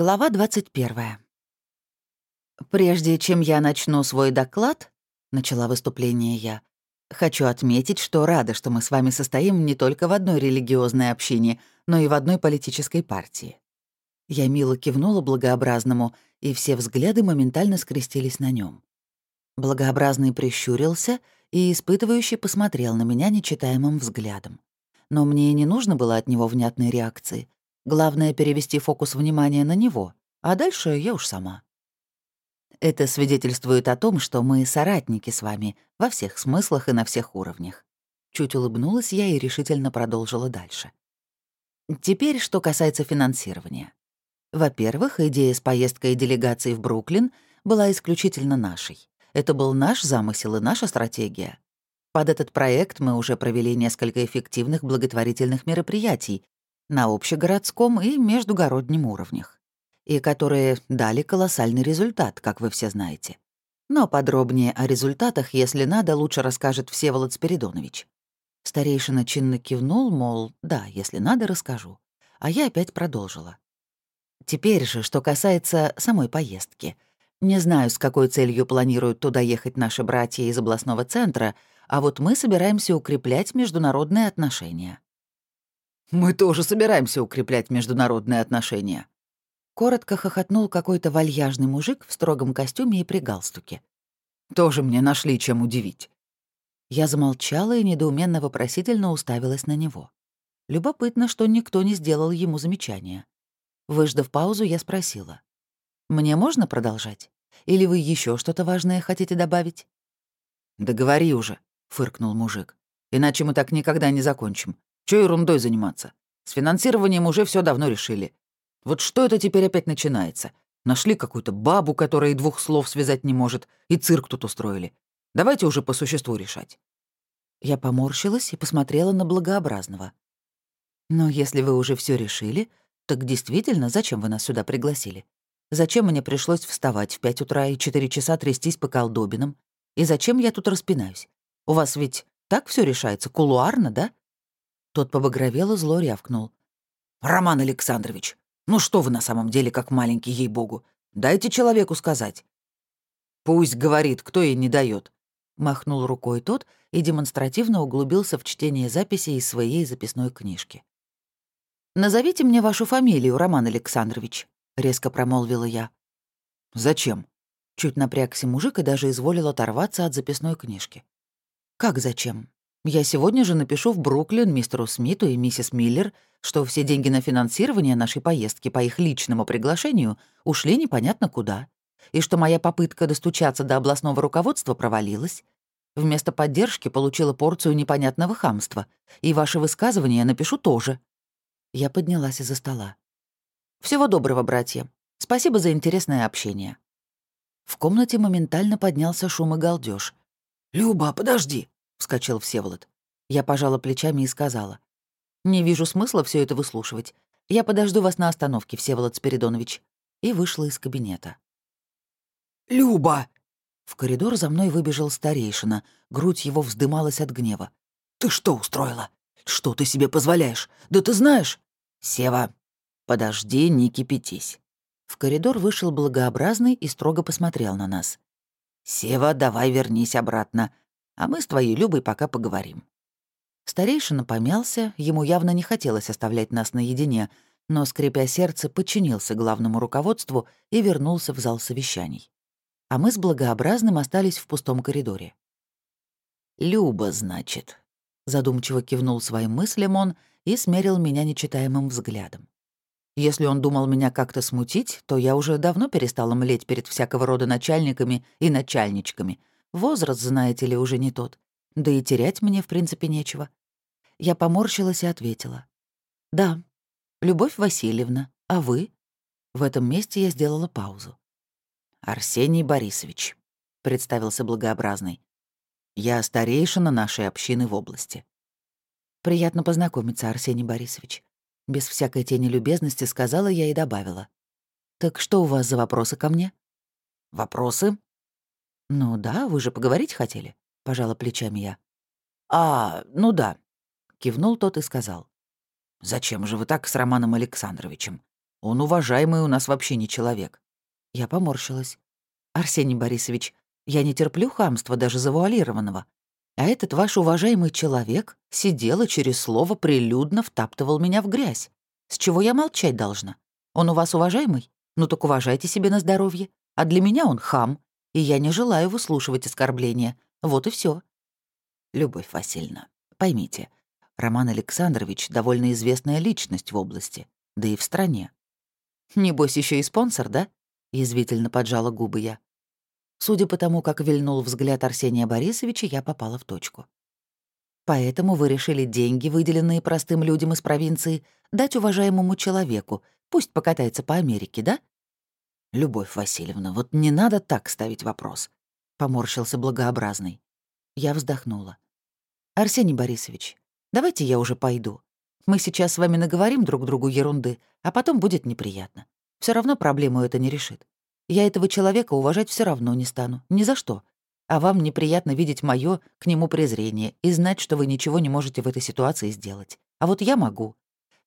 Глава 21. «Прежде чем я начну свой доклад», — начала выступление я, «хочу отметить, что рада, что мы с вами состоим не только в одной религиозной общине, но и в одной политической партии». Я мило кивнула благообразному, и все взгляды моментально скрестились на нем. Благообразный прищурился и испытывающе посмотрел на меня нечитаемым взглядом. Но мне не нужно было от него внятной реакции — Главное — перевести фокус внимания на него, а дальше я уж сама. Это свидетельствует о том, что мы соратники с вами во всех смыслах и на всех уровнях. Чуть улыбнулась я и решительно продолжила дальше. Теперь, что касается финансирования. Во-первых, идея с поездкой делегации в Бруклин была исключительно нашей. Это был наш замысел и наша стратегия. Под этот проект мы уже провели несколько эффективных благотворительных мероприятий, на общегородском и междугороднем уровнях, и которые дали колоссальный результат, как вы все знаете. Но подробнее о результатах, если надо, лучше расскажет Всеволод Спиридонович. Старейшина чинно кивнул, мол, да, если надо, расскажу. А я опять продолжила. Теперь же, что касается самой поездки. Не знаю, с какой целью планируют туда ехать наши братья из областного центра, а вот мы собираемся укреплять международные отношения. Мы тоже собираемся укреплять международные отношения». Коротко хохотнул какой-то вальяжный мужик в строгом костюме и при галстуке. «Тоже мне нашли чем удивить». Я замолчала и недоуменно-вопросительно уставилась на него. Любопытно, что никто не сделал ему замечания. Выждав паузу, я спросила. «Мне можно продолжать? Или вы еще что-то важное хотите добавить?» «Да говори уже», — фыркнул мужик. «Иначе мы так никогда не закончим. Чё ерундой заниматься? С финансированием уже все давно решили. Вот что это теперь опять начинается? Нашли какую-то бабу, которая и двух слов связать не может, и цирк тут устроили. Давайте уже по существу решать». Я поморщилась и посмотрела на благообразного. «Но если вы уже все решили, так действительно, зачем вы нас сюда пригласили? Зачем мне пришлось вставать в пять утра и четыре часа трястись по колдобинам? И зачем я тут распинаюсь? У вас ведь так все решается, кулуарно, да? Тот побагровел и зло рявкнул. «Роман Александрович, ну что вы на самом деле как маленький, ей-богу? Дайте человеку сказать». «Пусть говорит, кто ей не дает. махнул рукой тот и демонстративно углубился в чтение записей из своей записной книжки. «Назовите мне вашу фамилию, Роман Александрович», — резко промолвила я. «Зачем?» Чуть напрягся мужик и даже изволил оторваться от записной книжки. «Как зачем? Я сегодня же напишу в Бруклин мистеру Смиту и миссис Миллер, что все деньги на финансирование нашей поездки по их личному приглашению ушли непонятно куда, и что моя попытка достучаться до областного руководства провалилась. Вместо поддержки получила порцию непонятного хамства, и ваши высказывания напишу тоже. Я поднялась из-за стола. Всего доброго, братья. Спасибо за интересное общение. В комнате моментально поднялся шум и галдёж. «Люба, подожди!» — вскочил Всеволод. Я пожала плечами и сказала. «Не вижу смысла все это выслушивать. Я подожду вас на остановке, Всеволод Спиридонович». И вышла из кабинета. «Люба!» В коридор за мной выбежал старейшина. Грудь его вздымалась от гнева. «Ты что устроила? Что ты себе позволяешь? Да ты знаешь...» «Сева, подожди, не кипятись». В коридор вышел благообразный и строго посмотрел на нас. «Сева, давай вернись обратно а мы с твоей Любой пока поговорим». Старейшина помялся, ему явно не хотелось оставлять нас наедине, но, скрипя сердце, подчинился главному руководству и вернулся в зал совещаний. А мы с Благообразным остались в пустом коридоре. «Люба, значит», — задумчиво кивнул своим мыслям он и смерил меня нечитаемым взглядом. Если он думал меня как-то смутить, то я уже давно перестала млеть перед всякого рода начальниками и начальничками, Возраст, знаете ли, уже не тот. Да и терять мне, в принципе, нечего. Я поморщилась и ответила. «Да, Любовь Васильевна, а вы?» В этом месте я сделала паузу. «Арсений Борисович», — представился благообразный. «Я старейшина нашей общины в области». «Приятно познакомиться, Арсений Борисович». Без всякой тени любезности сказала я и добавила. «Так что у вас за вопросы ко мне?» «Вопросы?» «Ну да, вы же поговорить хотели», — пожала плечами я. «А, ну да», — кивнул тот и сказал. «Зачем же вы так с Романом Александровичем? Он уважаемый у нас вообще не человек». Я поморщилась. «Арсений Борисович, я не терплю хамства даже завуалированного. А этот ваш уважаемый человек сидел и через слово прилюдно втаптывал меня в грязь. С чего я молчать должна? Он у вас уважаемый? Ну так уважайте себе на здоровье. А для меня он хам, и я не желаю выслушивать оскорбления. Вот и все. Любовь Васильевна, поймите, Роман Александрович — довольно известная личность в области, да и в стране. Небось, еще и спонсор, да? Язвительно поджала губы я. Судя по тому, как вильнул взгляд Арсения Борисовича, я попала в точку. Поэтому вы решили деньги, выделенные простым людям из провинции, дать уважаемому человеку, пусть покатается по Америке, да? Любовь Васильевна, вот не надо так ставить вопрос. Поморщился благообразный. Я вздохнула. Арсений Борисович, давайте я уже пойду. Мы сейчас с вами наговорим друг другу ерунды, а потом будет неприятно. Все равно проблему это не решит. Я этого человека уважать все равно не стану. Ни за что. А вам неприятно видеть мое к нему презрение и знать, что вы ничего не можете в этой ситуации сделать. А вот я могу.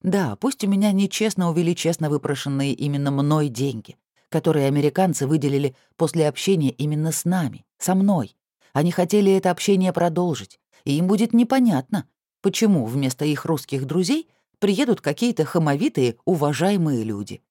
Да, пусть у меня нечестно увели честно выпрошенные именно мной деньги, которые американцы выделили после общения именно с нами, со мной. Они хотели это общение продолжить, и им будет непонятно, почему вместо их русских друзей приедут какие-то хамовитые, уважаемые люди.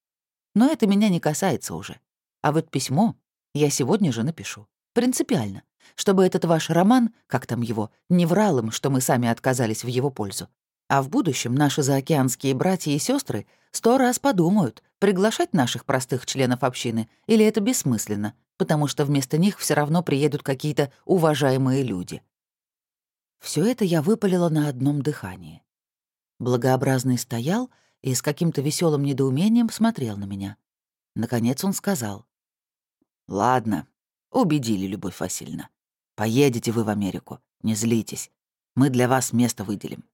Но это меня не касается уже. А вот письмо я сегодня же напишу. Принципиально. Чтобы этот ваш роман, как там его, не врал им, что мы сами отказались в его пользу. А в будущем наши заокеанские братья и сестры сто раз подумают, приглашать наших простых членов общины или это бессмысленно, потому что вместо них все равно приедут какие-то уважаемые люди. Все это я выпалила на одном дыхании. Благообразный стоял и с каким-то веселым недоумением смотрел на меня. Наконец он сказал. «Ладно, убедили, Любовь Васильевна. Поедете вы в Америку, не злитесь. Мы для вас место выделим».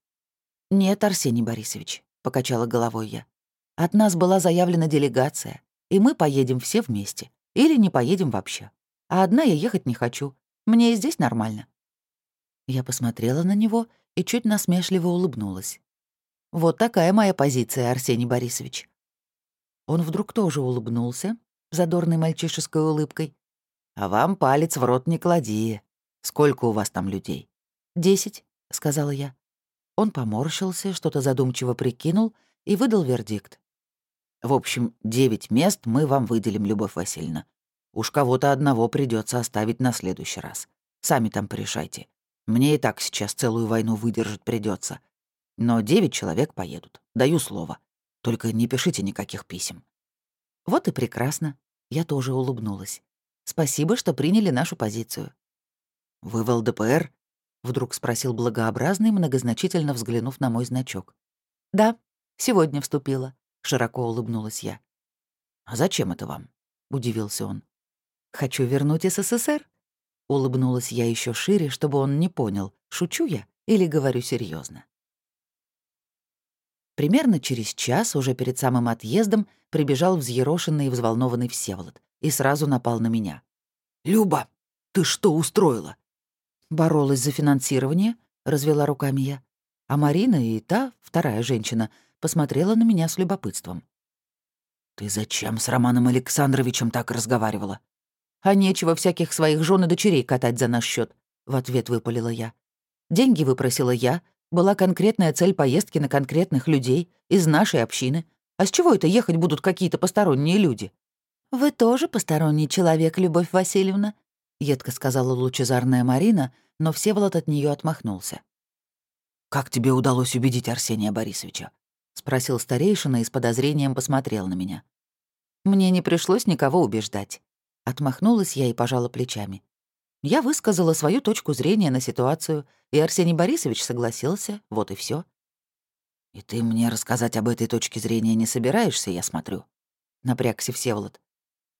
«Нет, Арсений Борисович», — покачала головой я. «От нас была заявлена делегация, и мы поедем все вместе. Или не поедем вообще. А одна я ехать не хочу. Мне и здесь нормально». Я посмотрела на него и чуть насмешливо улыбнулась. «Вот такая моя позиция, Арсений Борисович». Он вдруг тоже улыбнулся, задорной мальчишеской улыбкой. «А вам палец в рот не клади. Сколько у вас там людей?» «Десять», — сказала я. Он поморщился, что-то задумчиво прикинул и выдал вердикт. «В общем, девять мест мы вам выделим, Любовь Васильевна. Уж кого-то одного придется оставить на следующий раз. Сами там порешайте. Мне и так сейчас целую войну выдержать придется. Но девять человек поедут, даю слово. Только не пишите никаких писем. Вот и прекрасно. Я тоже улыбнулась. Спасибо, что приняли нашу позицию. Вы в ЛДПР? Вдруг спросил благообразный, многозначительно взглянув на мой значок. Да, сегодня вступила. Широко улыбнулась я. А зачем это вам? Удивился он. Хочу вернуть СССР. Улыбнулась я еще шире, чтобы он не понял, шучу я или говорю серьезно. Примерно через час, уже перед самым отъездом, прибежал взъерошенный и взволнованный Всеволод и сразу напал на меня. «Люба, ты что устроила?» «Боролась за финансирование», — развела руками я. А Марина и та, вторая женщина, посмотрела на меня с любопытством. «Ты зачем с Романом Александровичем так разговаривала?» «А нечего всяких своих жен и дочерей катать за наш счет, в ответ выпалила я. «Деньги выпросила я, была конкретная цель поездки на конкретных людей из нашей общины. А с чего это ехать будут какие-то посторонние люди? «Вы тоже посторонний человек, Любовь Васильевна», — едко сказала лучезарная Марина, но Всеволод от нее отмахнулся. «Как тебе удалось убедить Арсения Борисовича?» — спросил старейшина и с подозрением посмотрел на меня. «Мне не пришлось никого убеждать». Отмахнулась я и пожала плечами. Я высказала свою точку зрения на ситуацию, и Арсений Борисович согласился, вот и все. «И ты мне рассказать об этой точке зрения не собираешься, я смотрю?» — напрягся Всеволод.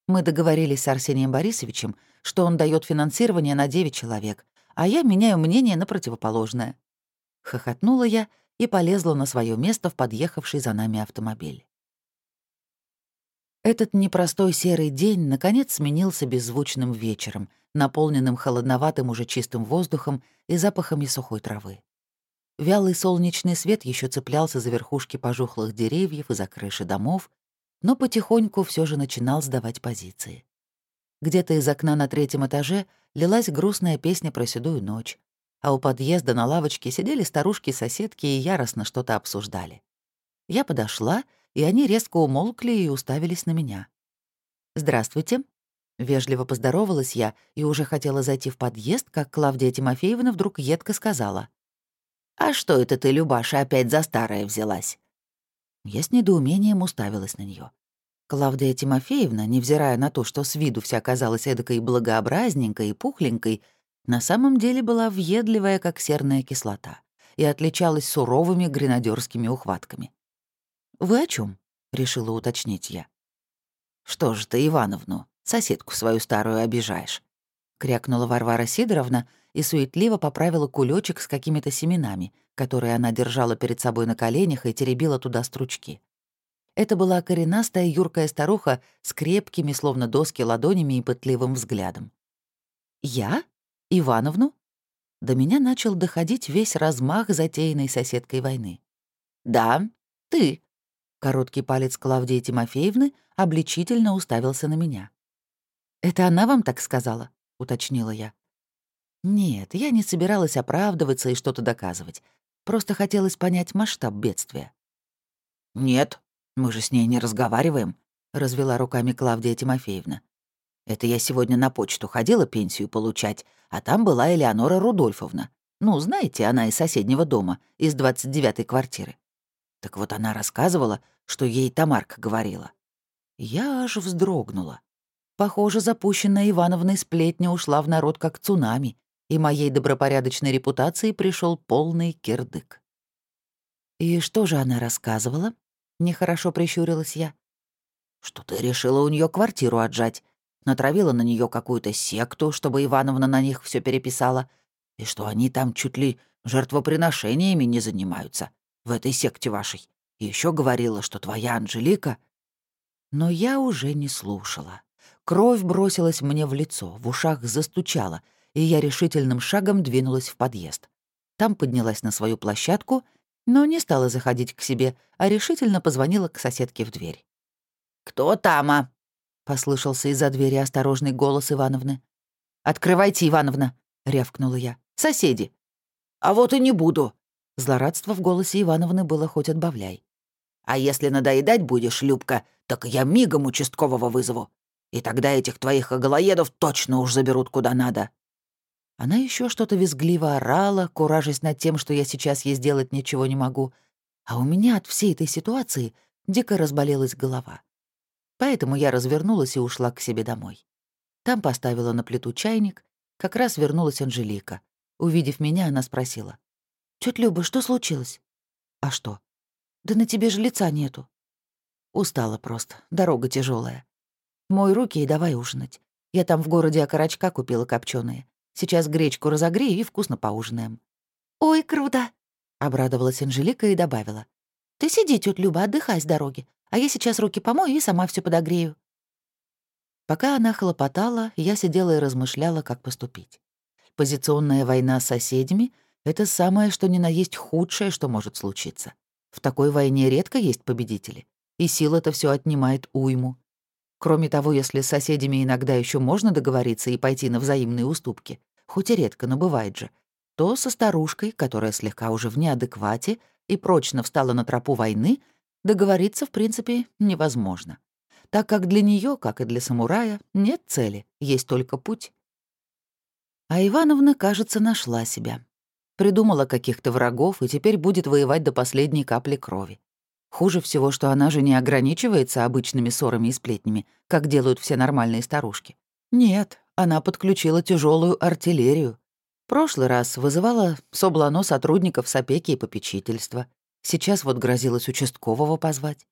«Мы договорились с Арсением Борисовичем, что он дает финансирование на девять человек, а я меняю мнение на противоположное». Хохотнула я и полезла на свое место в подъехавший за нами автомобиль. Этот непростой серый день наконец сменился беззвучным вечером, наполненным холодноватым уже чистым воздухом и запахами сухой травы. Вялый солнечный свет еще цеплялся за верхушки пожухлых деревьев и за крыши домов, но потихоньку все же начинал сдавать позиции. Где-то из окна на третьем этаже лилась грустная песня про седую ночь, а у подъезда на лавочке сидели старушки-соседки и яростно что-то обсуждали. Я подошла, и они резко умолкли и уставились на меня. «Здравствуйте», Вежливо поздоровалась я и уже хотела зайти в подъезд, как Клавдия Тимофеевна вдруг едко сказала. «А что это ты, Любаша, опять за старое взялась?» Я с недоумением уставилась на нее. Клавдия Тимофеевна, невзирая на то, что с виду вся казалась эдакой благообразненькой и пухленькой, на самом деле была въедливая, как серная кислота, и отличалась суровыми гренадерскими ухватками. «Вы о чем? решила уточнить я. «Что ж ты, Ивановну, соседку свою старую обижаешь?» — крякнула Варвара Сидоровна и суетливо поправила кулечек с какими-то семенами, которые она держала перед собой на коленях и теребила туда стручки. Это была коренастая юркая старуха с крепкими, словно доски, ладонями и пытливым взглядом. «Я? Ивановну?» До меня начал доходить весь размах затеянной соседкой войны. «Да, ты», Короткий палец Клавдии Тимофеевны обличительно уставился на меня. «Это она вам так сказала?» — уточнила я. «Нет, я не собиралась оправдываться и что-то доказывать. Просто хотелось понять масштаб бедствия». «Нет, мы же с ней не разговариваем», — развела руками Клавдия Тимофеевна. «Это я сегодня на почту ходила пенсию получать, а там была Элеонора Рудольфовна. Ну, знаете, она из соседнего дома, из 29-й квартиры. Так вот она рассказывала, что ей Тамарка говорила. Я аж вздрогнула. Похоже, запущенная Ивановной сплетня ушла в народ как цунами, и моей добропорядочной репутации пришел полный кирдык. «И что же она рассказывала?» — нехорошо прищурилась я. «Что ты решила у нее квартиру отжать, натравила на нее какую-то секту, чтобы Ивановна на них все переписала, и что они там чуть ли жертвоприношениями не занимаются, в этой секте вашей. И еще говорила, что твоя Анжелика...» Но я уже не слушала. Кровь бросилась мне в лицо, в ушах застучала, и я решительным шагом двинулась в подъезд. Там поднялась на свою площадку, но не стала заходить к себе, а решительно позвонила к соседке в дверь. «Кто тама?» — послышался из-за двери осторожный голос Ивановны. «Открывайте, Ивановна!» — рявкнула я. «Соседи!» «А вот и не буду!» Злорадство в голосе Ивановны было хоть отбавляй. «А если надоедать будешь, Любка, так я мигом участкового вызову. И тогда этих твоих оголоедов точно уж заберут куда надо». Она еще что-то визгливо орала, куражась над тем, что я сейчас ей сделать ничего не могу. А у меня от всей этой ситуации дико разболелась голова. Поэтому я развернулась и ушла к себе домой. Там поставила на плиту чайник. Как раз вернулась Анжелика. Увидев меня, она спросила. «Тётя Люба, что случилось?» «А что?» «Да на тебе же лица нету». Устала просто, дорога тяжелая. Мой руки и давай ужинать. Я там в городе окорочка купила копченые. Сейчас гречку разогрею и вкусно поужинаем». «Ой, круто!» — обрадовалась Анжелика и добавила. «Ты сиди, тётя Люба, отдыхай с дороги, а я сейчас руки помою и сама все подогрею». Пока она хлопотала, я сидела и размышляла, как поступить. Позиционная война с соседями — это самое, что ни на есть худшее, что может случиться. В такой войне редко есть победители, и сила-то все отнимает уйму. Кроме того, если с соседями иногда еще можно договориться и пойти на взаимные уступки, хоть и редко, но бывает же, то со старушкой, которая слегка уже в неадеквате и прочно встала на тропу войны, договориться, в принципе, невозможно. Так как для нее, как и для самурая, нет цели, есть только путь. А Ивановна, кажется, нашла себя. Придумала каких-то врагов и теперь будет воевать до последней капли крови. Хуже всего, что она же не ограничивается обычными ссорами и сплетнями, как делают все нормальные старушки. Нет, она подключила тяжелую артиллерию. Прошлый раз вызывала соблано сотрудников с опеки и попечительства. Сейчас вот грозилась участкового позвать.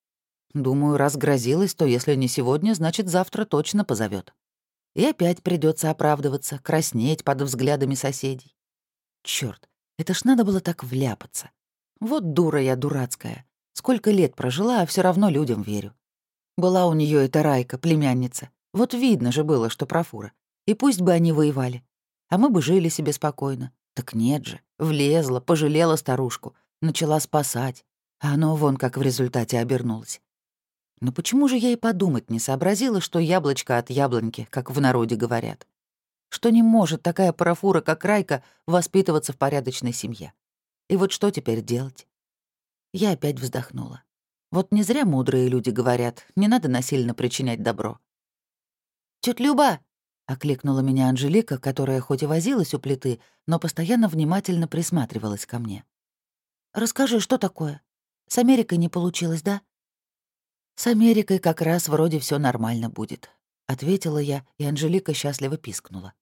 Думаю, раз грозилась, то если не сегодня, значит, завтра точно позовет. И опять придется оправдываться, краснеть под взглядами соседей. Черт, это ж надо было так вляпаться. Вот дура я дурацкая. Сколько лет прожила, а все равно людям верю. Была у нее эта Райка, племянница. Вот видно же было, что профура. И пусть бы они воевали. А мы бы жили себе спокойно. Так нет же. Влезла, пожалела старушку. Начала спасать. А оно вон как в результате обернулось. Но почему же я и подумать не сообразила, что яблочко от яблоньки, как в народе говорят? Что не может такая парафура, как Райка, воспитываться в порядочной семье? И вот что теперь делать? Я опять вздохнула. Вот не зря мудрые люди говорят, не надо насильно причинять добро. «Тётя Люба!» — окликнула меня Анжелика, которая хоть и возилась у плиты, но постоянно внимательно присматривалась ко мне. «Расскажи, что такое? С Америкой не получилось, да?» «С Америкой как раз вроде все нормально будет», — ответила я, и Анжелика счастливо пискнула.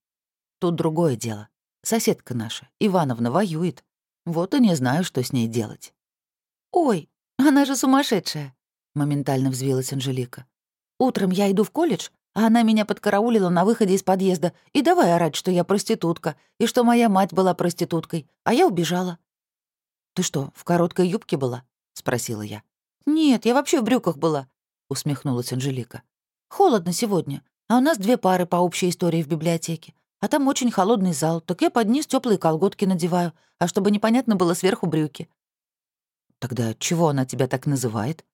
«Тут другое дело. Соседка наша, Ивановна, воюет. Вот и не знаю, что с ней делать». «Ой, она же сумасшедшая!» — моментально взвилась Анжелика. «Утром я иду в колледж, а она меня подкараулила на выходе из подъезда и давай орать, что я проститутка, и что моя мать была проституткой, а я убежала». «Ты что, в короткой юбке была?» — спросила я. «Нет, я вообще в брюках была», — усмехнулась Анжелика. «Холодно сегодня, а у нас две пары по общей истории в библиотеке. А там очень холодный зал, так я под низ теплые колготки надеваю, а чтобы непонятно было сверху брюки. «Тогда чего она тебя так называет?»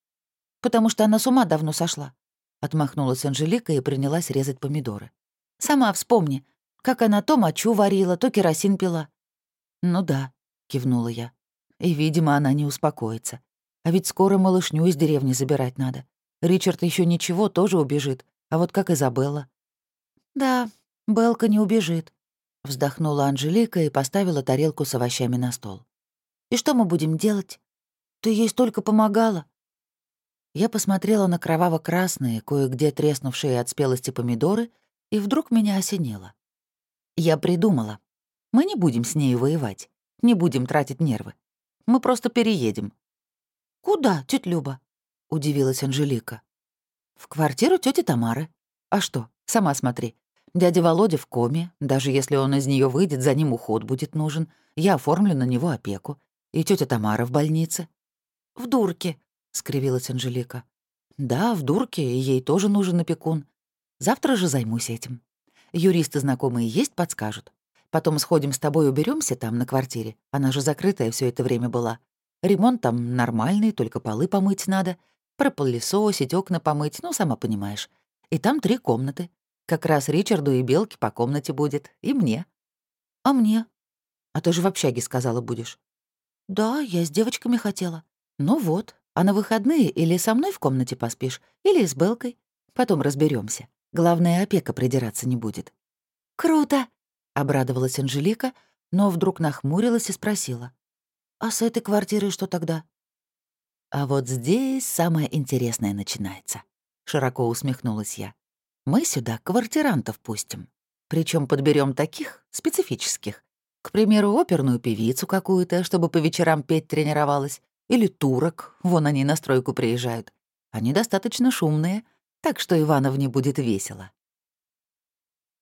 «Потому что она с ума давно сошла», — отмахнулась Анжелика и принялась резать помидоры. «Сама вспомни, как она то мочу варила, то керосин пила». «Ну да», — кивнула я. «И, видимо, она не успокоится. А ведь скоро малышню из деревни забирать надо. Ричард еще ничего, тоже убежит. А вот как Изабелла». «Да, Белка не убежит», — вздохнула Анжелика и поставила тарелку с овощами на стол. «И что мы будем делать?» Ты ей столько помогала!» Я посмотрела на кроваво-красные, кое-где треснувшие от спелости помидоры, и вдруг меня осенило. Я придумала. Мы не будем с ней воевать, не будем тратить нервы. Мы просто переедем. «Куда, тетя Люба?» — удивилась Анжелика. «В квартиру тети Тамары. А что, сама смотри. Дядя Володя в коме, даже если он из нее выйдет, за ним уход будет нужен. Я оформлю на него опеку. И тетя Тамара в больнице. «В дурке», — скривилась Анжелика. «Да, в дурке, и ей тоже нужен опекун. Завтра же займусь этим. Юристы знакомые есть, подскажут. Потом сходим с тобой, уберемся там, на квартире. Она же закрытая все это время была. Ремонт там нормальный, только полы помыть надо. Пропылесосить, окна помыть, ну, сама понимаешь. И там три комнаты. Как раз Ричарду и Белке по комнате будет, и мне. А мне? А ты же в общаге сказала будешь. Да, я с девочками хотела. «Ну вот, а на выходные или со мной в комнате поспишь, или с Белкой. Потом разберемся. Главное, опека придираться не будет». «Круто!» — обрадовалась Анжелика, но вдруг нахмурилась и спросила. «А с этой квартирой что тогда?» «А вот здесь самое интересное начинается», — широко усмехнулась я. «Мы сюда квартирантов пустим. Причем подберем таких, специфических. К примеру, оперную певицу какую-то, чтобы по вечерам петь тренировалась, или турок, вон они на стройку приезжают. Они достаточно шумные, так что Ивановне будет весело.